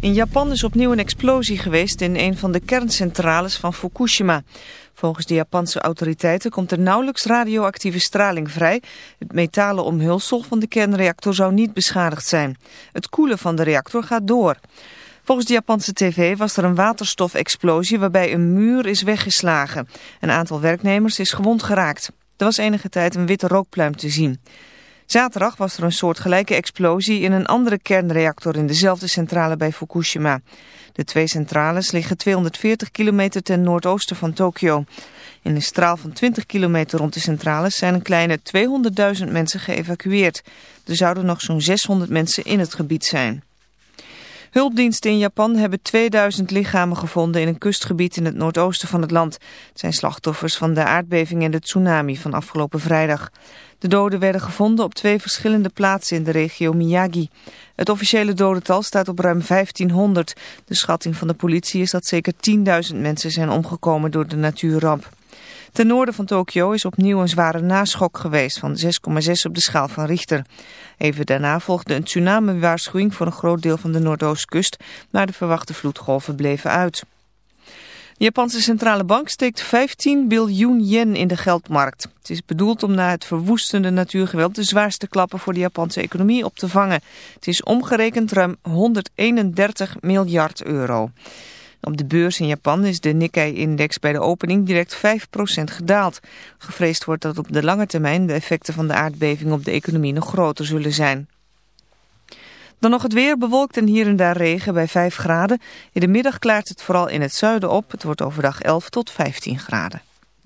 In Japan is opnieuw een explosie geweest in een van de kerncentrales van Fukushima. Volgens de Japanse autoriteiten komt er nauwelijks radioactieve straling vrij. Het metalen omhulsel van de kernreactor zou niet beschadigd zijn. Het koelen van de reactor gaat door. Volgens de Japanse tv was er een waterstofexplosie waarbij een muur is weggeslagen. Een aantal werknemers is gewond geraakt. Er was enige tijd een witte rookpluim te zien. Zaterdag was er een soortgelijke explosie in een andere kernreactor in dezelfde centrale bij Fukushima. De twee centrales liggen 240 kilometer ten noordoosten van Tokio. In een straal van 20 kilometer rond de centrales zijn een kleine 200.000 mensen geëvacueerd. Er zouden nog zo'n 600 mensen in het gebied zijn. Hulpdiensten in Japan hebben 2000 lichamen gevonden in een kustgebied in het noordoosten van het land. Het zijn slachtoffers van de aardbeving en de tsunami van afgelopen vrijdag. De doden werden gevonden op twee verschillende plaatsen in de regio Miyagi. Het officiële dodental staat op ruim 1500. De schatting van de politie is dat zeker 10.000 mensen zijn omgekomen door de natuurramp. Ten noorden van Tokio is opnieuw een zware naschok geweest van 6,6 op de schaal van Richter. Even daarna volgde een tsunami-waarschuwing voor een groot deel van de Noordoostkust, maar de verwachte vloedgolven bleven uit. De Japanse centrale bank steekt 15 biljoen yen in de geldmarkt. Het is bedoeld om na het verwoestende natuurgeweld de zwaarste klappen voor de Japanse economie op te vangen. Het is omgerekend ruim 131 miljard euro. Op de beurs in Japan is de Nikkei-index bij de opening direct 5% gedaald. Gevreesd wordt dat op de lange termijn de effecten van de aardbeving op de economie nog groter zullen zijn. Dan nog het weer, bewolkt en hier en daar regen bij 5 graden. In de middag klaart het vooral in het zuiden op. Het wordt overdag 11 tot 15 graden.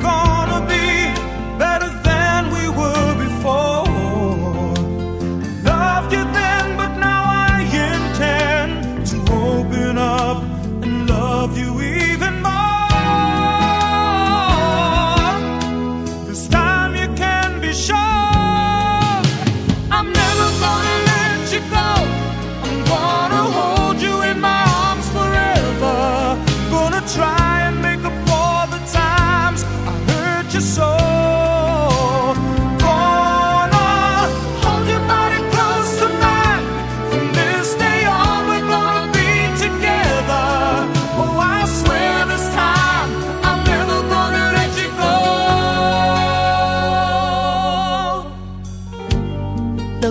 gone.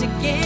to give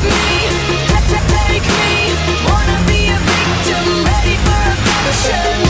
Take me, wanna be a victim, ready for a passion.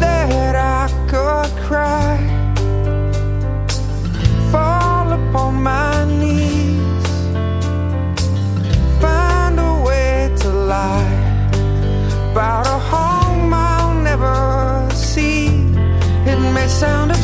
that I could cry, fall upon my knees, find a way to lie about a home I'll never see. It may sound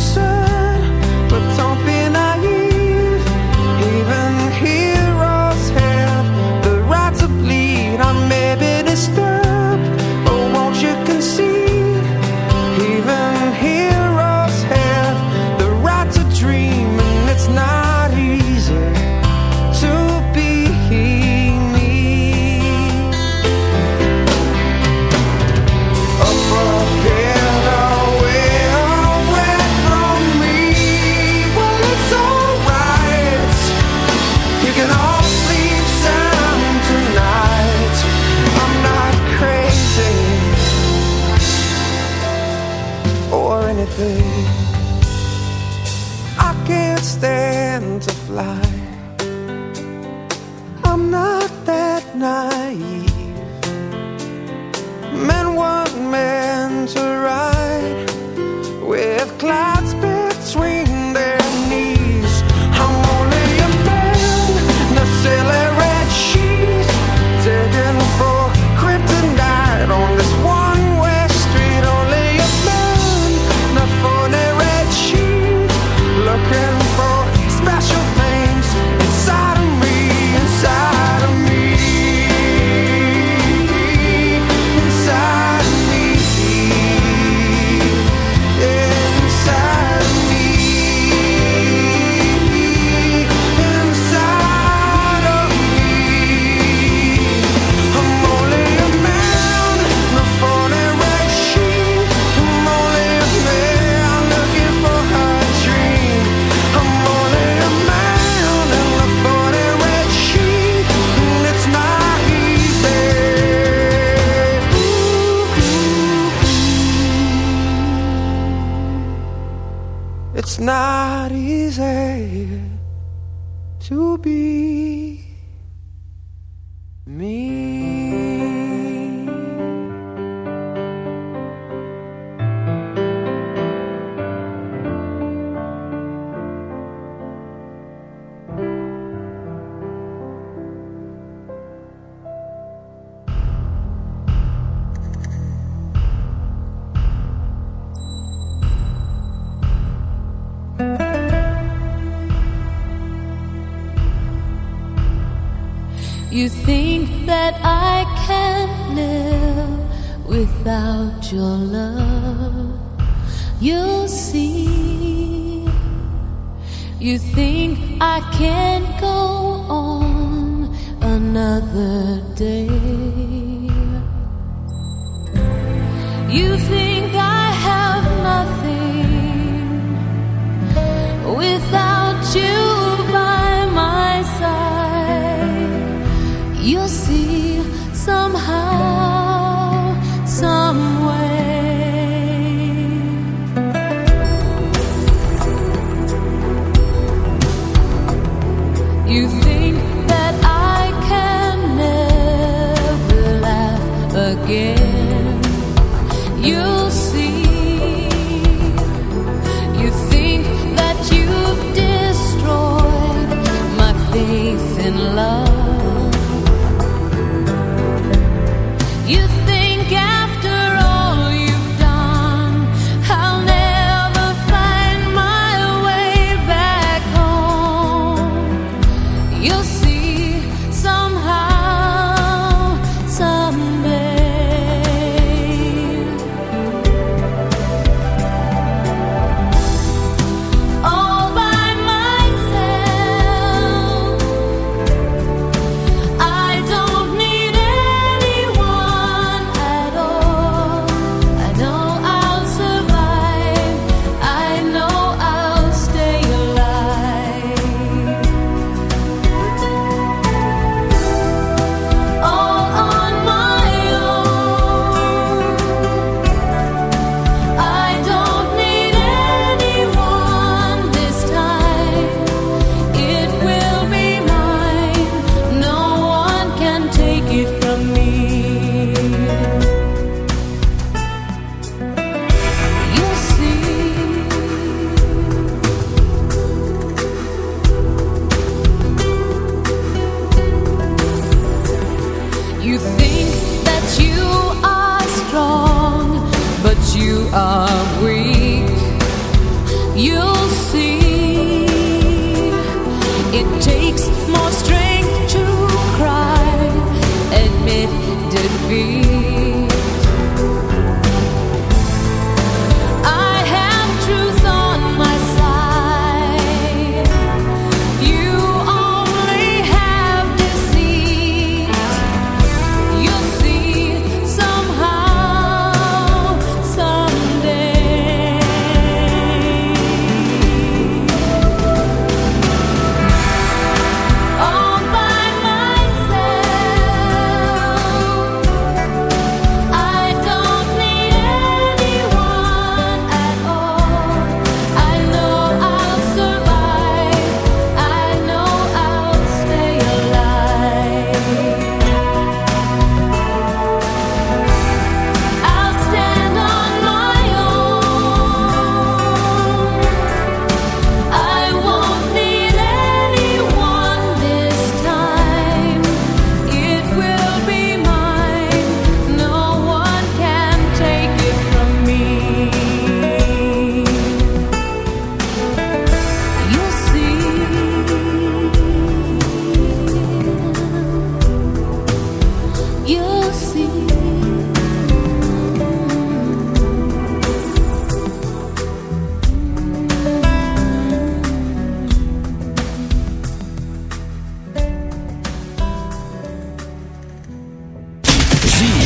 on.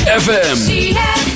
ZFM.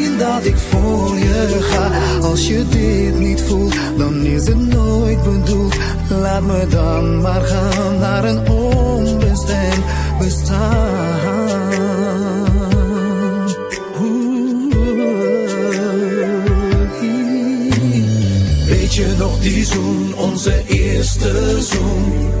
dat ik voor je ga. Als je dit niet voelt, dan is het nooit bedoeld. Laat me dan maar gaan naar een onbestemd bestaan. nog die zoen, onze eerste zoen.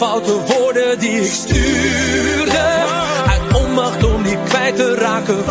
Foute woorden die ik stuurde. Uit onmacht om die kwijt te raken.